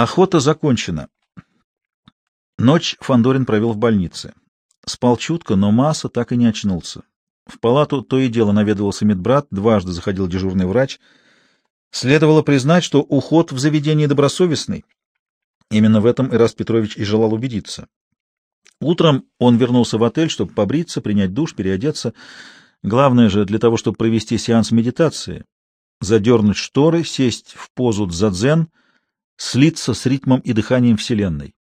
Охота закончена. Ночь Фандорин провел в больнице. Спал чутко, но Масса так и не очнулся. В палату то и дело наведывался медбрат, дважды заходил дежурный врач. Следовало признать, что уход в заведении добросовестный. Именно в этом Ирас Петрович и желал убедиться. Утром он вернулся в отель, чтобы побриться, принять душ, переодеться. Главное же для того, чтобы провести сеанс медитации, задернуть шторы, сесть в позу дзадзен, слиться с ритмом и дыханием Вселенной.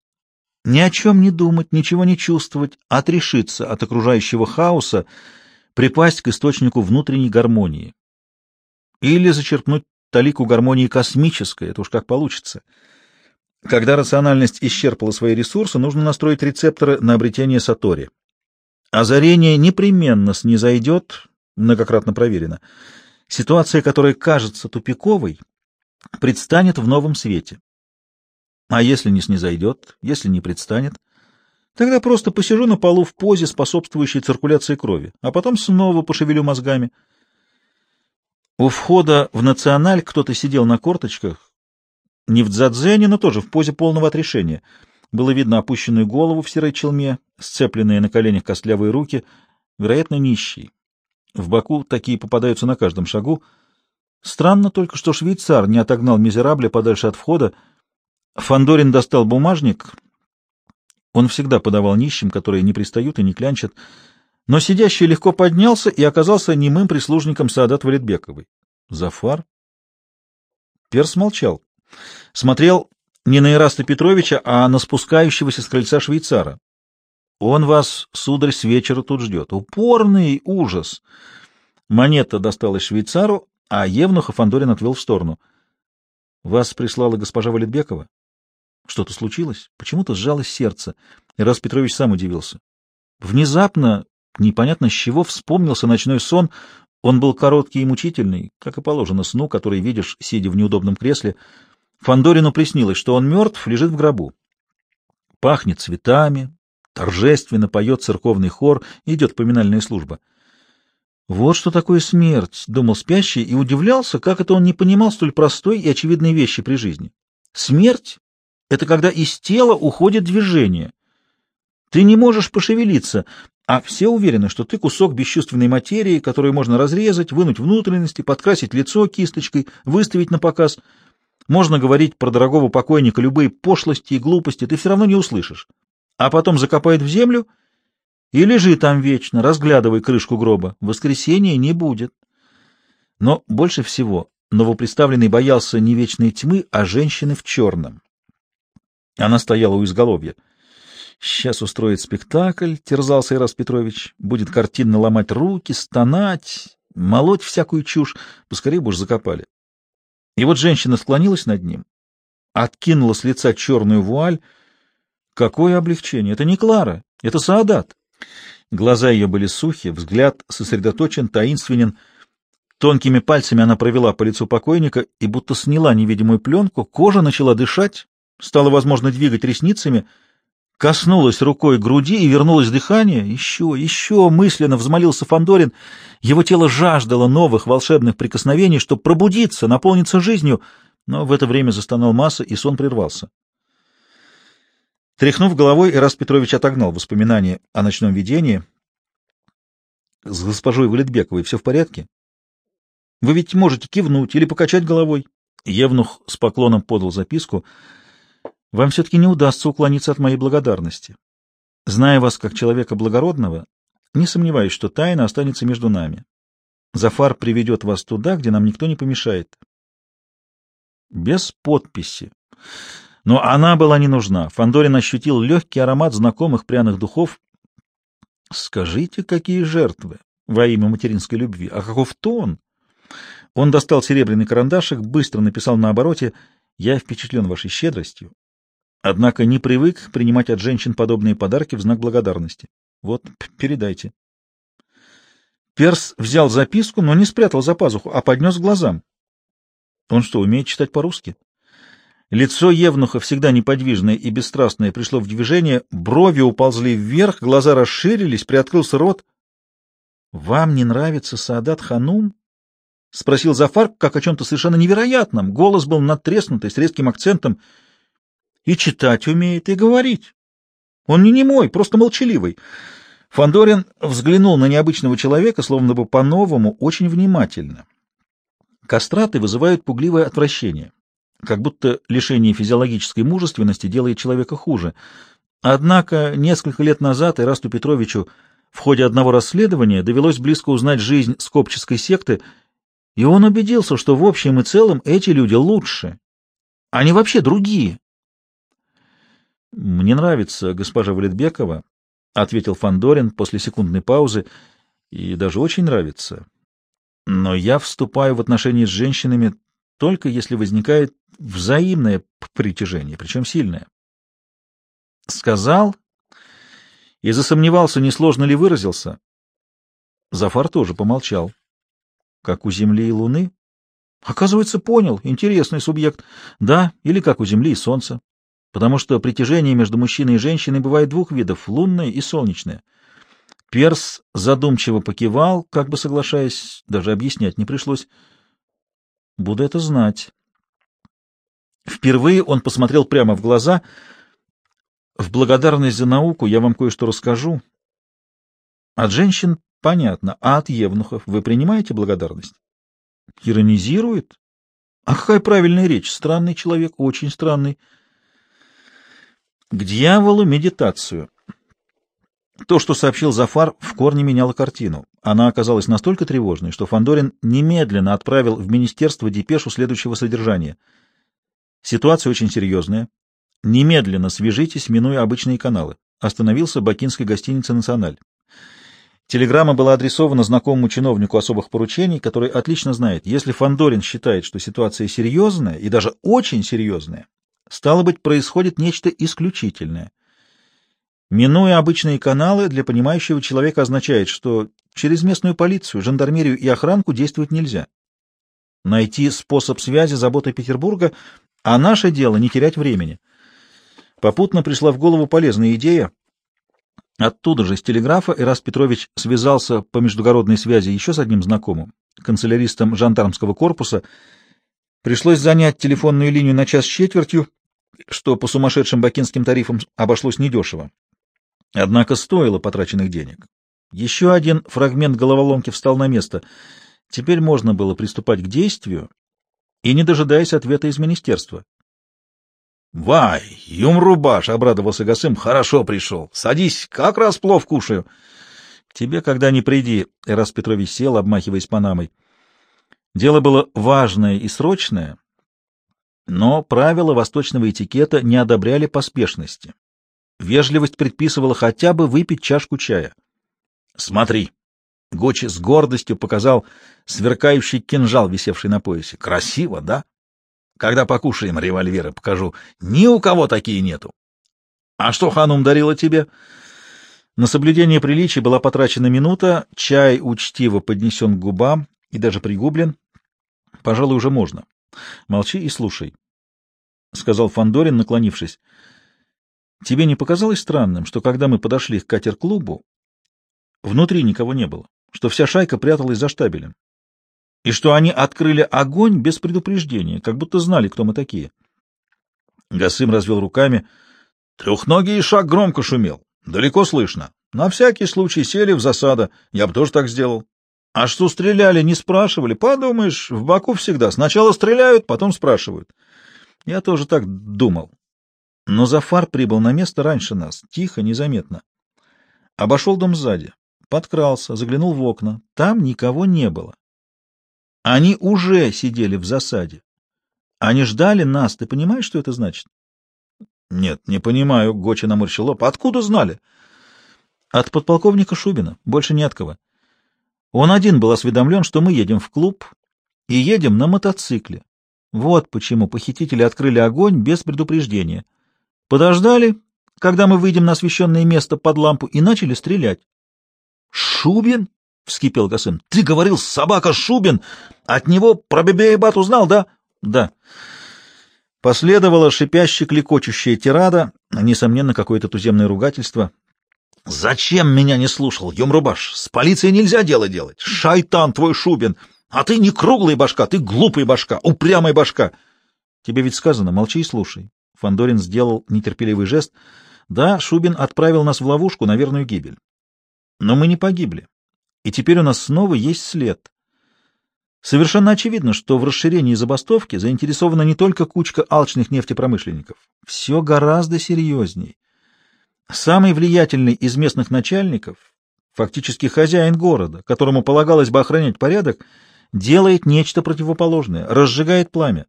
Ни о чем не думать, ничего не чувствовать, отрешиться от окружающего хаоса, припасть к источнику внутренней гармонии. Или зачерпнуть талику гармонии космической, это уж как получится. Когда рациональность исчерпала свои ресурсы, нужно настроить рецепторы на обретение сатори. Озарение непременно снизойдет, многократно проверено. Ситуация, которая кажется тупиковой, предстанет в новом свете. А если не снизойдет, если не предстанет, тогда просто посижу на полу в позе, способствующей циркуляции крови, а потом снова пошевелю мозгами. У входа в националь кто-то сидел на корточках, не в дзадзене, но тоже в позе полного отрешения. Было видно опущенную голову в серой челме, сцепленные на коленях костлявые руки, вероятно, нищий. В Баку такие попадаются на каждом шагу. Странно только, что швейцар не отогнал мизерабля подальше от входа, Фандорин достал бумажник. Он всегда подавал нищим, которые не пристают и не клянчат. Но сидящий легко поднялся и оказался немым прислужником Саадат Валитбековой. Зафар? Перс молчал. Смотрел не на Ираста Петровича, а на спускающегося с крыльца швейцара. Он вас, сударь, с вечера тут ждет. Упорный ужас! Монета досталась швейцару, а Евнуха Фандорин отвел в сторону. — Вас прислала госпожа Валитбекова? Что-то случилось? Почему-то сжалось сердце. И раз Петрович сам удивился. Внезапно, непонятно с чего, вспомнился ночной сон. Он был короткий и мучительный, как и положено сну, который видишь, сидя в неудобном кресле. Фандорину приснилось, что он мертв, лежит в гробу. Пахнет цветами, торжественно поет церковный хор, идет поминальная служба. Вот что такое смерть, — думал спящий и удивлялся, как это он не понимал столь простой и очевидной вещи при жизни. Смерть это когда из тела уходит движение. Ты не можешь пошевелиться, а все уверены, что ты кусок бесчувственной материи, которую можно разрезать, вынуть внутренности, подкрасить лицо кисточкой, выставить на показ. Можно говорить про дорогого покойника любые пошлости и глупости, ты все равно не услышишь. А потом закопают в землю и лежи там вечно, разглядывай крышку гроба. Воскресения не будет. Но больше всего новоприставленный боялся не вечной тьмы, а женщины в черном. Она стояла у изголовья. «Сейчас устроит спектакль», — терзался Ирас Петрович. «Будет картинно ломать руки, стонать, молоть всякую чушь. Поскорее бы уж закопали». И вот женщина склонилась над ним, откинула с лица черную вуаль. Какое облегчение! Это не Клара, это Саадат. Глаза ее были сухи, взгляд сосредоточен, таинственен. Тонкими пальцами она провела по лицу покойника и будто сняла невидимую пленку, кожа начала дышать, стало возможно двигать ресницами, коснулась рукой груди и вернулось дыхание. Еще, еще мысленно взмолился Фандорин. Его тело жаждало новых волшебных прикосновений, чтобы пробудиться, наполниться жизнью, но в это время застонал Масса, и сон прервался. Тряхнув головой, Ирас Петрович отогнал воспоминания о ночном видении. — С госпожой Валетбековой все в порядке? — Вы ведь можете кивнуть или покачать головой. Евнух с поклоном подал записку — вам все-таки не удастся уклониться от моей благодарности. Зная вас как человека благородного, не сомневаюсь, что тайна останется между нами. Зафар приведет вас туда, где нам никто не помешает. Без подписи. Но она была не нужна. Фандорин ощутил легкий аромат знакомых пряных духов. Скажите, какие жертвы во имя материнской любви, а каков тон? Он достал серебряный карандашик, быстро написал на обороте «Я впечатлен вашей щедростью Однако не привык принимать от женщин подобные подарки в знак благодарности. Вот, передайте. Перс взял записку, но не спрятал за пазуху, а поднес глазам. Он что, умеет читать по-русски? Лицо Евнуха, всегда неподвижное и бесстрастное, пришло в движение, брови уползли вверх, глаза расширились, приоткрылся рот. — Вам не нравится Саадат Ханум? — спросил Зафар, как о чем-то совершенно невероятном. Голос был надтреснутый, с резким акцентом — И читать умеет, и говорить. Он не немой, просто молчаливый. Фандорин взглянул на необычного человека, словно бы по-новому, очень внимательно. Кастраты вызывают пугливое отвращение, как будто лишение физиологической мужественности делает человека хуже. Однако несколько лет назад Ирасту Петровичу в ходе одного расследования довелось близко узнать жизнь скопческой секты, и он убедился, что в общем и целом эти люди лучше. Они вообще другие. «Мне нравится госпожа Валетбекова», — ответил Фандорин после секундной паузы, — «и даже очень нравится. Но я вступаю в отношения с женщинами только если возникает взаимное притяжение, причем сильное». Сказал и засомневался, несложно ли выразился. Зафар тоже помолчал. Как у Земли и Луны? Оказывается, понял. Интересный субъект. Да, или как у Земли и Солнца потому что притяжение между мужчиной и женщиной бывает двух видов — лунное и солнечное. Перс задумчиво покивал, как бы соглашаясь, даже объяснять не пришлось. Буду это знать. Впервые он посмотрел прямо в глаза. В благодарность за науку я вам кое-что расскажу. От женщин понятно, а от евнухов вы принимаете благодарность? Иронизирует? А какая правильная речь? Странный человек, очень странный. К дьяволу медитацию. То, что сообщил Зафар, в корне меняло картину. Она оказалась настолько тревожной, что Фандорин немедленно отправил в министерство депешу следующего содержания. Ситуация очень серьезная. Немедленно свяжитесь, минуя обычные каналы. Остановился бакинской гостинице «Националь». Телеграмма была адресована знакомому чиновнику особых поручений, который отлично знает, если Фандорин считает, что ситуация серьезная и даже очень серьезная, Стало быть, происходит нечто исключительное. Минуя обычные каналы, для понимающего человека означает, что через местную полицию, жандармерию и охранку действовать нельзя. Найти способ связи заботой Петербурга, а наше дело не терять времени. Попутно пришла в голову полезная идея. Оттуда же, с телеграфа, Ирас Петрович связался по междугородной связи еще с одним знакомым, канцеляристом жандармского корпуса. Пришлось занять телефонную линию на час с четвертью, что по сумасшедшим бакинским тарифам обошлось недешево. Однако стоило потраченных денег. Еще один фрагмент головоломки встал на место. Теперь можно было приступать к действию и не дожидаясь ответа из министерства. — Вай, юмрубаш! — обрадовался Гасым. — Хорошо пришел. Садись, как раз плов кушаю. — Тебе когда не приди, — Эрас Петрович сел, обмахиваясь панамой. Дело было важное и срочное, но правила восточного этикета не одобряли поспешности. Вежливость предписывала хотя бы выпить чашку чая. «Смотри!» — Гочи с гордостью показал сверкающий кинжал, висевший на поясе. «Красиво, да? Когда покушаем револьверы, покажу. Ни у кого такие нету. А что ханум дарила тебе?» На соблюдение приличий была потрачена минута, чай учтиво поднесен к губам и даже пригублен. Пожалуй, уже можно. Молчи и слушай, — сказал Фандорин, наклонившись. — Тебе не показалось странным, что когда мы подошли к катер-клубу, внутри никого не было, что вся шайка пряталась за штабелем, и что они открыли огонь без предупреждения, как будто знали, кто мы такие? Гасым развел руками. Трехногий шаг громко шумел, далеко слышно. На всякий случай сели в засада, я бы тоже так сделал. А что стреляли, не спрашивали. Подумаешь, в Баку всегда. Сначала стреляют, потом спрашивают. Я тоже так думал. Но Зафар прибыл на место раньше нас, тихо, незаметно. Обошел дом сзади, подкрался, заглянул в окна. Там никого не было. Они уже сидели в засаде. Они ждали нас. Ты понимаешь, что это значит? — Нет, не понимаю, — Гоча наморщил лоб. — Откуда знали? — От подполковника Шубина. Больше не от кого. Он один был осведомлен, что мы едем в клуб и едем на мотоцикле. Вот почему похитители открыли огонь без предупреждения. Подождали, когда мы выйдем на освещенное место под лампу, и начали стрелять. — Шубин? — вскипел Гасым. — Ты говорил, собака Шубин! От него про Бебеебат узнал, да? — Да. Последовала шипяще-клекочущая тирада, несомненно, какое-то туземное ругательство. Зачем меня не слушал, Юмрубаш? С полицией нельзя дело делать. Шайтан твой Шубин. А ты не круглый башка, ты глупый башка, упрямый башка. Тебе ведь сказано, молчи и слушай. Фандорин сделал нетерпеливый жест. Да, Шубин отправил нас в ловушку на верную гибель. Но мы не погибли. И теперь у нас снова есть след. Совершенно очевидно, что в расширении забастовки заинтересована не только кучка алчных нефтепромышленников. Все гораздо серьезней. Самый влиятельный из местных начальников, фактически хозяин города, которому полагалось бы охранять порядок, делает нечто противоположное, разжигает пламя.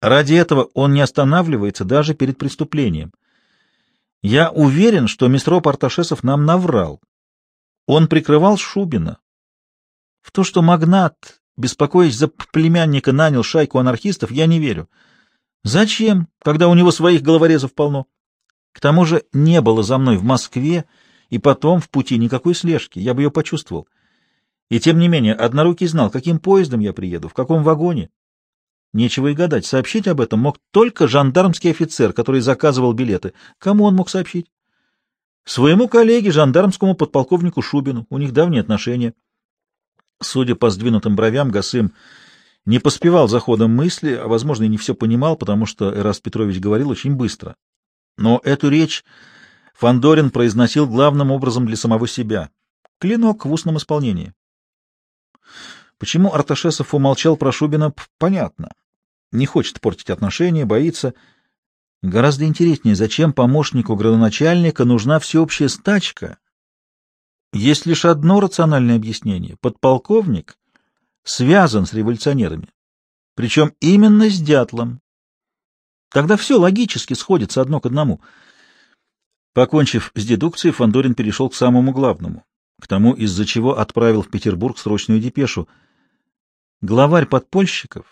Ради этого он не останавливается даже перед преступлением. Я уверен, что мистер Арташесов нам наврал. Он прикрывал Шубина. В то, что магнат, беспокоясь за племянника, нанял шайку анархистов, я не верю. Зачем, когда у него своих головорезов полно? К тому же не было за мной в Москве и потом в пути никакой слежки, я бы ее почувствовал. И тем не менее, однорукий знал, каким поездом я приеду, в каком вагоне. Нечего и гадать, сообщить об этом мог только жандармский офицер, который заказывал билеты. Кому он мог сообщить? Своему коллеге, жандармскому подполковнику Шубину. У них давние отношения. Судя по сдвинутым бровям, Гасым не поспевал за ходом мысли, а, возможно, и не все понимал, потому что Эраст Петрович говорил очень быстро. Но эту речь Фандорин произносил главным образом для самого себя. Клинок в устном исполнении. Почему Арташесов умолчал про Шубина, понятно. Не хочет портить отношения, боится. Гораздо интереснее, зачем помощнику градоначальника нужна всеобщая стачка? Есть лишь одно рациональное объяснение. Подполковник связан с революционерами. Причем именно с дятлом. Тогда все логически сходится одно к одному. Покончив с дедукцией, Фандорин перешел к самому главному, к тому, из-за чего отправил в Петербург срочную депешу. Главарь подпольщиков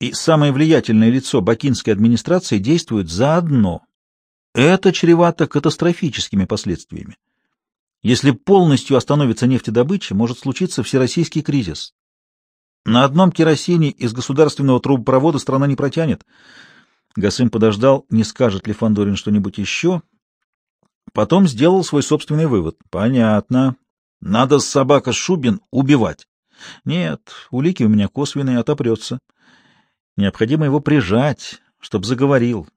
и самое влиятельное лицо бакинской администрации действуют заодно. Это чревато катастрофическими последствиями. Если полностью остановится нефтедобыча, может случиться всероссийский кризис. На одном керосине из государственного трубопровода страна не протянет. Гасым подождал, не скажет ли Фандорин что-нибудь еще. Потом сделал свой собственный вывод. Понятно. Надо собака Шубин убивать. Нет, улики у меня косвенные, отопрется. Необходимо его прижать, чтобы заговорил.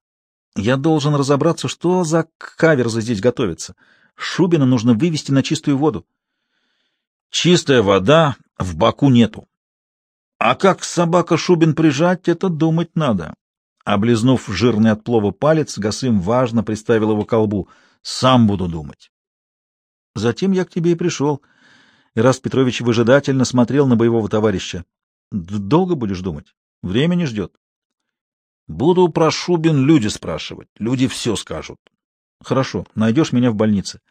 Я должен разобраться, что за каверза здесь готовится. Шубина нужно вывести на чистую воду. Чистая вода в баку нету. А как собака Шубин прижать, это думать надо. Облизнув жирный от плова палец, Гасым важно приставил его к колбу. Сам буду думать. Затем я к тебе и пришел. Ираст Петрович выжидательно смотрел на боевого товарища. Долго будешь думать? Время не ждет. Буду про Шубин люди спрашивать. Люди все скажут. Хорошо, найдешь меня в больнице.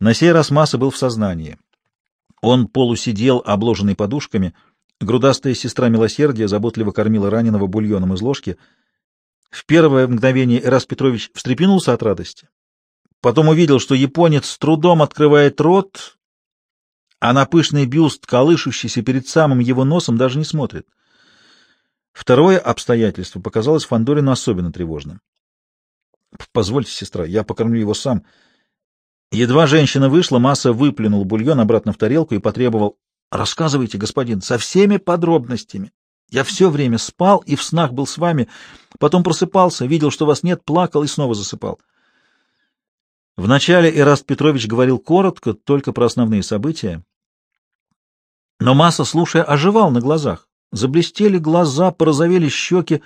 На сей раз Масса был в сознании. Он полусидел, обложенный подушками. Грудастая сестра милосердия заботливо кормила раненого бульоном из ложки. В первое мгновение Эрас Петрович встрепенулся от радости. Потом увидел, что японец с трудом открывает рот, а на пышный бюст, колышущийся перед самым его носом, даже не смотрит. Второе обстоятельство показалось Фандорину особенно тревожным. — Позвольте, сестра, я покормлю его сам. Едва женщина вышла, Масса выплюнул бульон обратно в тарелку и потребовал. — Рассказывайте, господин, со всеми подробностями. Я все время спал и в снах был с вами, потом просыпался, видел, что вас нет, плакал и снова засыпал. Вначале Ираст Петрович говорил коротко, только про основные события. Но Масса, слушая, оживал на глазах. Заблестели глаза, порозовели щеки.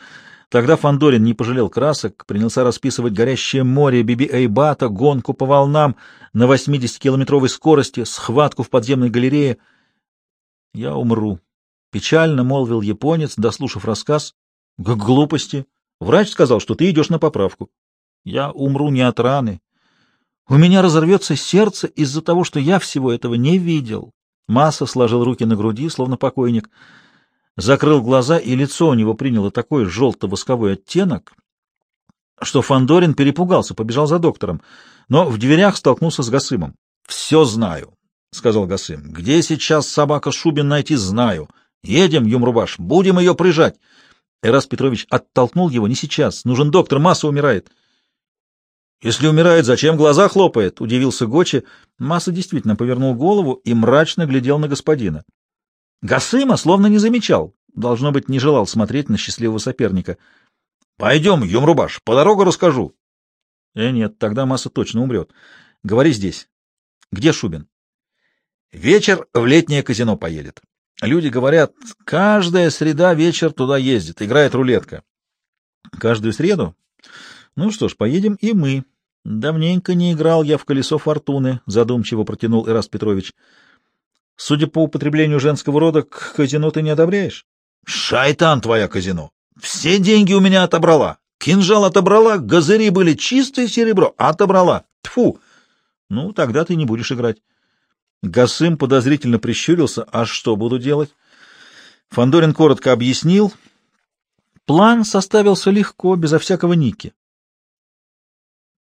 Тогда Фандорин не пожалел красок, принялся расписывать горящее море Биби-Эйбата, гонку по волнам на 80-километровой скорости, схватку в подземной галерее. «Я умру», — печально молвил японец, дослушав рассказ. «К глупости. Врач сказал, что ты идешь на поправку. Я умру не от раны. У меня разорвется сердце из-за того, что я всего этого не видел». Масса сложил руки на груди, словно покойник — закрыл глаза, и лицо у него приняло такой желто-восковой оттенок, что Фандорин перепугался, побежал за доктором, но в дверях столкнулся с Гасымом. — Все знаю, — сказал Гасым. — Где сейчас собака Шубин найти, знаю. Едем, Юмрубаш, будем ее прижать. Эрас Петрович оттолкнул его. — Не сейчас. Нужен доктор, масса умирает. — Если умирает, зачем глаза хлопает? — удивился Гочи. Масса действительно повернул голову и мрачно глядел на господина. Гасыма словно не замечал, должно быть, не желал смотреть на счастливого соперника. Пойдем, Юмрубаш, по дорогу расскажу. Э, нет, тогда масса точно умрет. Говори здесь. Где Шубин? Вечер в летнее казино поедет. Люди говорят, каждая среда вечер туда ездит, играет рулетка. Каждую среду? Ну что ж, поедем и мы. Давненько не играл я в колесо фортуны, задумчиво протянул Ираст Петрович. Судя по употреблению женского рода, к казино ты не одобряешь? Шайтан твоя казино! Все деньги у меня отобрала. Кинжал отобрала, газыри были чистое серебро, отобрала. Тфу. Ну, тогда ты не будешь играть. Гасым подозрительно прищурился. А что буду делать? Фандорин коротко объяснил. План составился легко, безо всякого ники.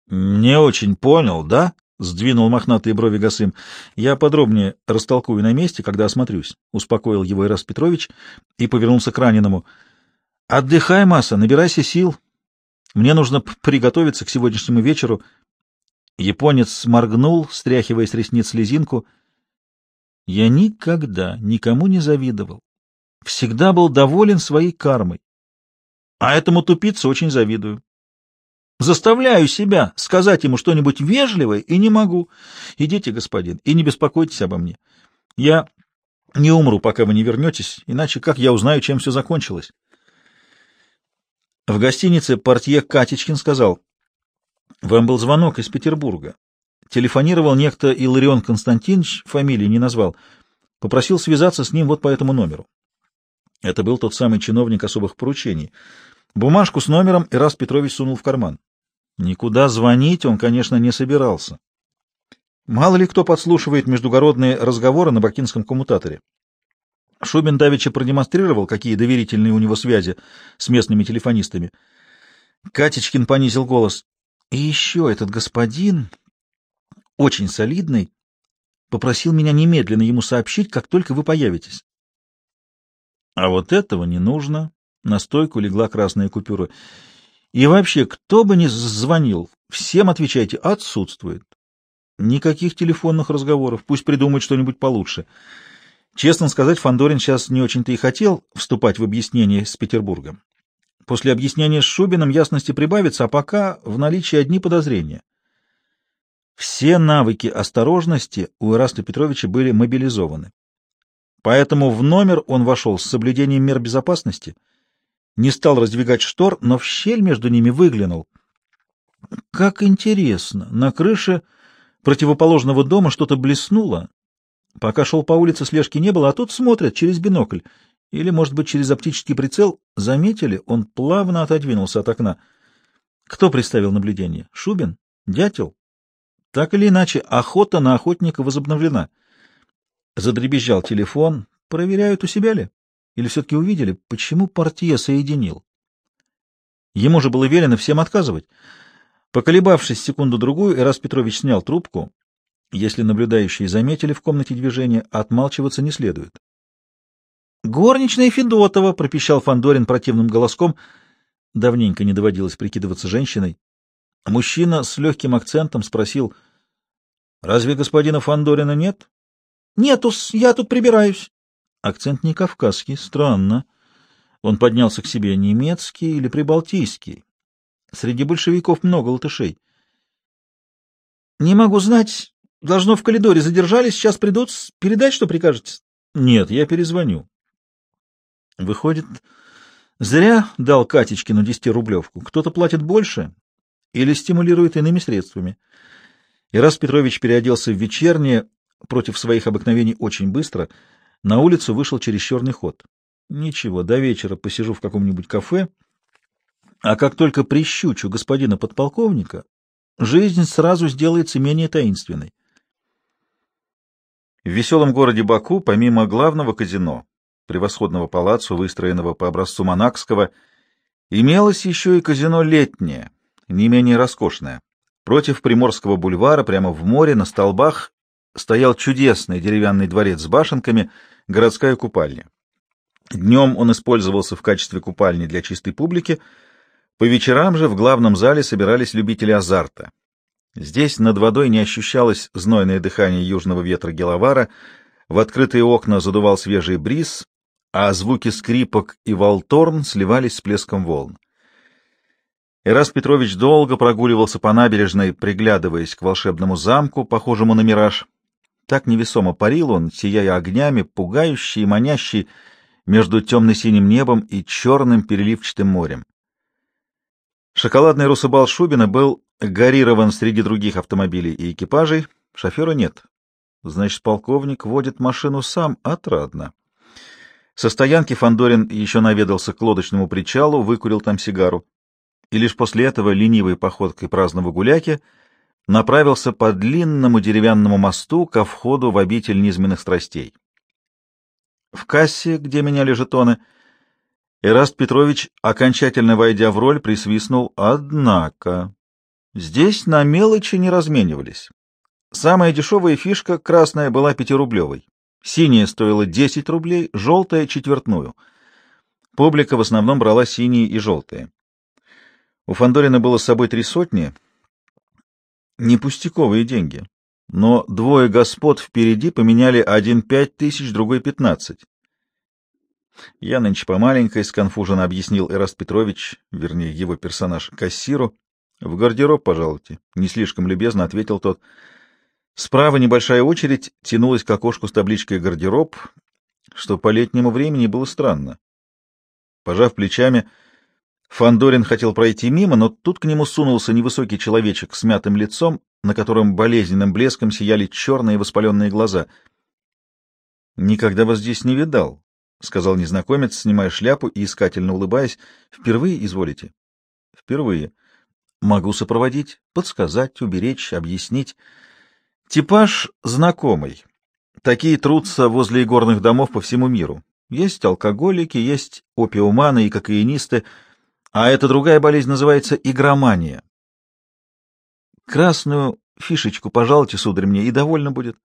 Не очень понял, да? Сдвинул мохнатые брови Гасым. Я подробнее растолкую на месте, когда осмотрюсь. Успокоил его Ирас Петрович и повернулся к раненому. Отдыхай, Масса, набирайся сил. Мне нужно приготовиться к сегодняшнему вечеру. Японец моргнул, стряхивая с ресниц слезинку. Я никогда никому не завидовал. Всегда был доволен своей кармой. А этому тупице очень завидую. Заставляю себя сказать ему что-нибудь вежливое и не могу. Идите, господин, и не беспокойтесь обо мне. Я не умру, пока вы не вернетесь, иначе как я узнаю, чем все закончилось? В гостинице портье Катечкин сказал, «Вам был звонок из Петербурга. Телефонировал некто Иларион Константинович, фамилии не назвал, попросил связаться с ним вот по этому номеру. Это был тот самый чиновник особых поручений. Бумажку с номером Ирас Петрович сунул в карман. Никуда звонить он, конечно, не собирался. Мало ли кто подслушивает междугородные разговоры на бакинском коммутаторе. Шубин давеча продемонстрировал, какие доверительные у него связи с местными телефонистами. Катечкин понизил голос. И еще этот господин, очень солидный, попросил меня немедленно ему сообщить, как только вы появитесь. — А вот этого не нужно. На стойку легла красная купюра. — И вообще, кто бы ни звонил, всем отвечайте «отсутствует». Никаких телефонных разговоров, пусть придумает что-нибудь получше. — Честно сказать, Фандорин сейчас не очень-то и хотел вступать в объяснение с Петербургом. После объяснения с Шубиным ясности прибавится, а пока в наличии одни подозрения. Все навыки осторожности у Ираста Петровича были мобилизованы. Поэтому в номер он вошел с соблюдением мер безопасности, не стал раздвигать штор, но в щель между ними выглянул. Как интересно! На крыше противоположного дома что-то блеснуло, Пока шел по улице, слежки не было, а тут смотрят через бинокль. Или, может быть, через оптический прицел. Заметили? Он плавно отодвинулся от окна. Кто приставил наблюдение? Шубин? Дятел? Так или иначе, охота на охотника возобновлена. Задребезжал телефон. Проверяют, у себя ли? Или все-таки увидели? Почему партия соединил? Ему же было велено всем отказывать. Поколебавшись секунду-другую, Эрас Петрович снял трубку. Если наблюдающие заметили в комнате движение, отмалчиваться не следует. «Горничная Федотова!» — пропищал Фандорин противным голоском. Давненько не доводилось прикидываться женщиной. Мужчина с легким акцентом спросил, «Разве господина Фандорина нет?» «Нетус, я тут прибираюсь». Акцент не кавказский, странно. Он поднялся к себе немецкий или прибалтийский. Среди большевиков много латышей. «Не могу знать, Должно, в коридоре задержались, сейчас придут. Передать, что прикажете? Нет, я перезвоню. Выходит, зря дал Катечкину десятирублевку. Кто-то платит больше или стимулирует иными средствами. И раз Петрович переоделся в вечернее, против своих обыкновений очень быстро, на улицу вышел через черный ход. Ничего, до вечера посижу в каком-нибудь кафе, а как только прищучу господина подполковника, жизнь сразу сделается менее таинственной. В веселом городе Баку, помимо главного казино, превосходного палацу, выстроенного по образцу Монакского, имелось еще и казино летнее, не менее роскошное. Против Приморского бульвара, прямо в море, на столбах, стоял чудесный деревянный дворец с башенками, городская купальня. Днем он использовался в качестве купальни для чистой публики, по вечерам же в главном зале собирались любители азарта. Здесь над водой не ощущалось знойное дыхание южного ветра Геловара, в открытые окна задувал свежий бриз, а звуки скрипок и волторн сливались с плеском волн. Эраст Петрович долго прогуливался по набережной, приглядываясь к волшебному замку, похожему на мираж. Так невесомо парил он, сияя огнями, пугающий и манящий между темно-синим небом и черным переливчатым морем. Шоколадный русыбал Шубина был гарирован среди других автомобилей и экипажей, шофера нет. Значит, полковник водит машину сам, отрадно. Со стоянки Фандорин еще наведался к лодочному причалу, выкурил там сигару. И лишь после этого ленивой походкой праздного гуляки направился по длинному деревянному мосту ко входу в обитель низменных страстей. В кассе, где меняли жетоны, Эраст Петрович, окончательно войдя в роль, присвистнул «Однако». Здесь на мелочи не разменивались. Самая дешевая фишка, красная, была пятирублевой. Синяя стоила 10 рублей, желтая — четвертную. Публика в основном брала синие и желтые. У Фандорина было с собой три сотни. Не пустяковые деньги. Но двое господ впереди поменяли один пять тысяч, другой пятнадцать. Я нынче помаленькой, сконфуженно объяснил Эраст Петрович, вернее, его персонаж, кассиру. В гардероб, пожалуйте. Не слишком любезно ответил тот. Справа небольшая очередь тянулась к окошку с табличкой «Гардероб», что по летнему времени было странно. Пожав плечами, Фандорин хотел пройти мимо, но тут к нему сунулся невысокий человечек с мятым лицом, на котором болезненным блеском сияли черные воспаленные глаза. — Никогда вас здесь не видал, — сказал незнакомец, снимая шляпу и искательно улыбаясь. — Впервые изволите? — Впервые. — Могу сопроводить, подсказать, уберечь, объяснить. Типаж знакомый. Такие трутся возле игорных домов по всему миру. Есть алкоголики, есть опиуманы и кокаинисты, а эта другая болезнь называется игромания. Красную фишечку пожалуйте, сударь, мне, и довольно будет.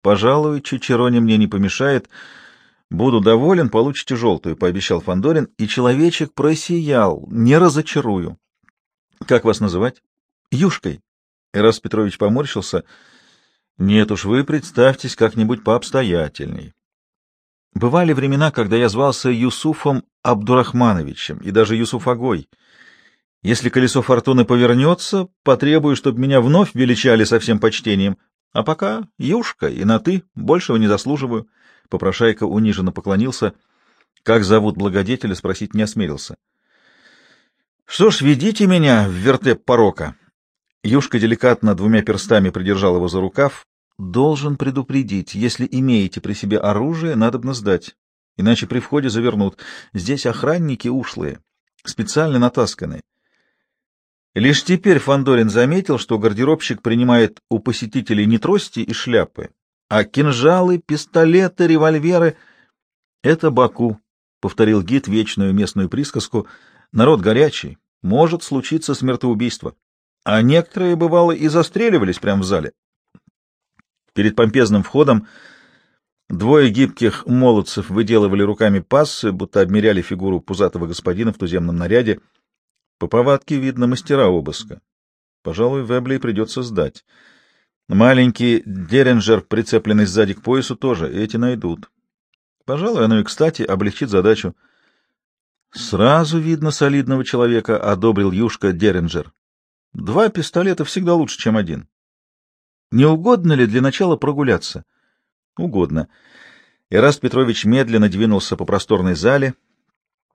Пожалуй, Чичероне мне не помешает. Буду доволен, получите желтую, — пообещал Фандорин, и человечек просиял, не разочарую. Как вас называть? Юшкой. Эрас Петрович поморщился. Нет уж, вы представьтесь как-нибудь пообстоятельней. Бывали времена, когда я звался Юсуфом Абдурахмановичем и даже Юсуфагой. Если колесо фортуны повернется, потребую, чтобы меня вновь величали со всем почтением. А пока Юшка, и на «ты», большего не заслуживаю. Попрошайка униженно поклонился. Как зовут благодетеля, спросить не осмелился. — Что ж, ведите меня в вертеп порока. Юшка деликатно двумя перстами придержал его за рукав. «Должен предупредить, если имеете при себе оружие, надобно сдать, иначе при входе завернут. Здесь охранники ушлые, специально натасканные». Лишь теперь Фандорин заметил, что гардеробщик принимает у посетителей не трости и шляпы, а кинжалы, пистолеты, револьверы. «Это Баку», — повторил гид вечную местную присказку. «Народ горячий, может случиться смертоубийство» а некоторые, бывало, и застреливались прямо в зале. Перед помпезным входом двое гибких молодцев выделывали руками пассы, будто обмеряли фигуру пузатого господина в туземном наряде. По повадке видно мастера обыска. Пожалуй, Вебли придется сдать. Маленький Деренджер, прицепленный сзади к поясу, тоже эти найдут. Пожалуй, оно и кстати облегчит задачу. Сразу видно солидного человека, — одобрил Юшка Деренджер. Два пистолета всегда лучше, чем один. Не угодно ли для начала прогуляться? Угодно. Ираст Петрович медленно двинулся по просторной зале,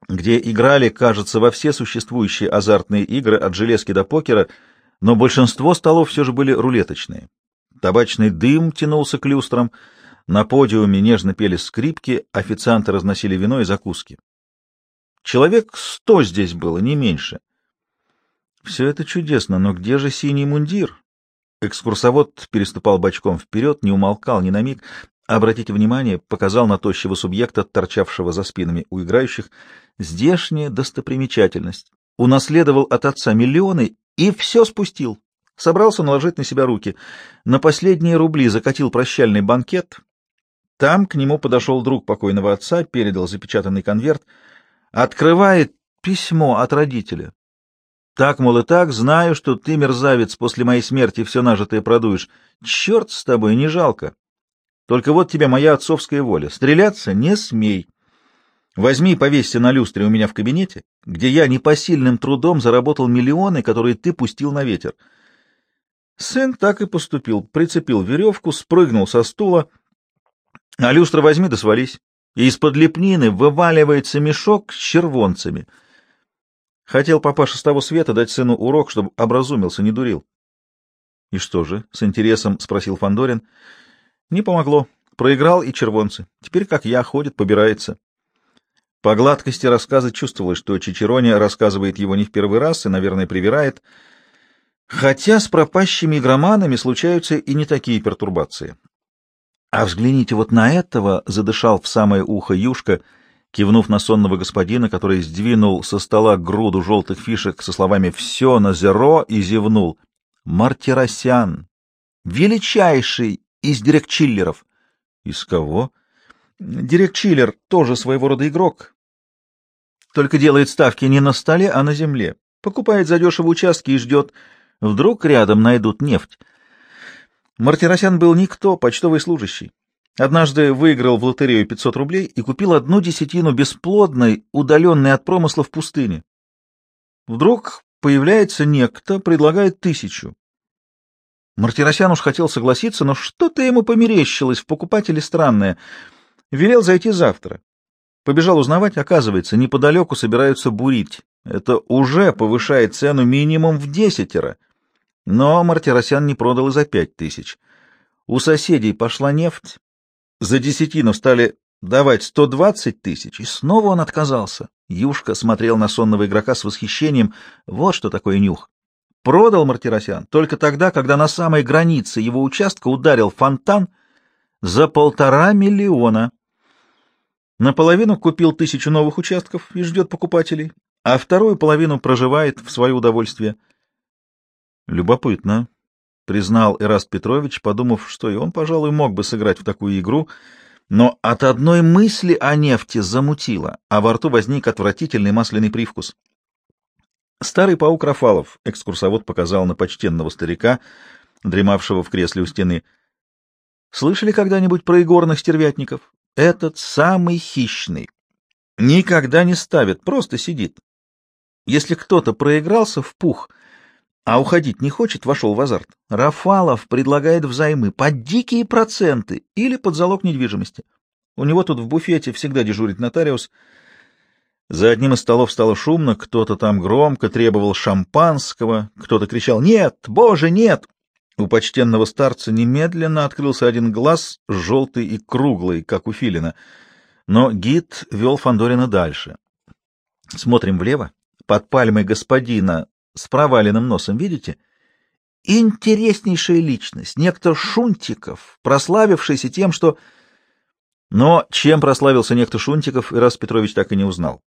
где играли, кажется, во все существующие азартные игры от железки до покера, но большинство столов все же были рулеточные. Табачный дым тянулся к люстрам, на подиуме нежно пели скрипки, официанты разносили вино и закуски. Человек сто здесь было, не меньше. Все это чудесно, но где же синий мундир? Экскурсовод переступал бочком вперед, не умолкал ни на миг. Обратите внимание, показал на тощего субъекта, торчавшего за спинами у играющих, здешняя достопримечательность. Унаследовал от отца миллионы и все спустил. Собрался наложить на себя руки. На последние рубли закатил прощальный банкет. Там к нему подошел друг покойного отца, передал запечатанный конверт. Открывает письмо от родителя. Так, мол, и так, знаю, что ты, мерзавец, после моей смерти все нажитое продуешь. Черт с тобой, не жалко. Только вот тебе моя отцовская воля. Стреляться не смей. Возьми и повесься на люстре у меня в кабинете, где я непосильным трудом заработал миллионы, которые ты пустил на ветер. Сын так и поступил, прицепил веревку, спрыгнул со стула. А люстра возьми да свались. И из-под лепнины вываливается мешок с червонцами. Хотел папаша с того света дать сыну урок, чтобы образумился, не дурил. — И что же? — с интересом спросил Фандорин. Не помогло. Проиграл и червонцы. Теперь, как я, ходит, побирается. По гладкости рассказа чувствовалось, что Чичерони рассказывает его не в первый раз и, наверное, привирает. Хотя с пропащими игроманами случаются и не такие пертурбации. А взгляните вот на этого, — задышал в самое ухо Юшка, кивнув на сонного господина, который сдвинул со стола груду желтых фишек со словами «все на зеро» и зевнул. Мартиросян, величайший из директ-чиллеров. Из кого? Директ-чиллер тоже своего рода игрок. Только делает ставки не на столе, а на земле. Покупает задешево участки и ждет. Вдруг рядом найдут нефть. Мартиросян был никто, почтовый служащий. Однажды выиграл в лотерею 500 рублей и купил одну десятину бесплодной, удаленной от промысла в пустыне. Вдруг появляется некто, предлагает тысячу. Мартиросян уж хотел согласиться, но что-то ему померещилось в покупателе странное. Велел зайти завтра. Побежал узнавать, оказывается, неподалеку собираются бурить. Это уже повышает цену минимум в десятеро. Но Мартиросян не продал и за пять тысяч. У соседей пошла нефть. За десятину стали давать сто двадцать тысяч, и снова он отказался. Юшка смотрел на сонного игрока с восхищением. Вот что такое нюх. Продал Мартиросян только тогда, когда на самой границе его участка ударил фонтан за полтора миллиона. Наполовину купил тысячу новых участков и ждет покупателей, а вторую половину проживает в свое удовольствие. Любопытно, признал Эраст Петрович, подумав, что и он, пожалуй, мог бы сыграть в такую игру, но от одной мысли о нефти замутило, а во рту возник отвратительный масляный привкус. Старый паук Рафалов, экскурсовод показал на почтенного старика, дремавшего в кресле у стены. Слышали когда-нибудь про игорных стервятников? Этот самый хищный. Никогда не ставит, просто сидит. Если кто-то проигрался в пух, а уходить не хочет, вошел в азарт. Рафалов предлагает взаймы под дикие проценты или под залог недвижимости. У него тут в буфете всегда дежурит нотариус — за одним из столов стало шумно, кто-то там громко требовал шампанского, кто-то кричал «Нет! Боже, нет!» У почтенного старца немедленно открылся один глаз, желтый и круглый, как у филина. Но гид вел Фандорина дальше. Смотрим влево. Под пальмой господина с проваленным носом, видите? Интереснейшая личность, некто Шунтиков, прославившийся тем, что... Но чем прославился некто Шунтиков, Ирас Петрович так и не узнал.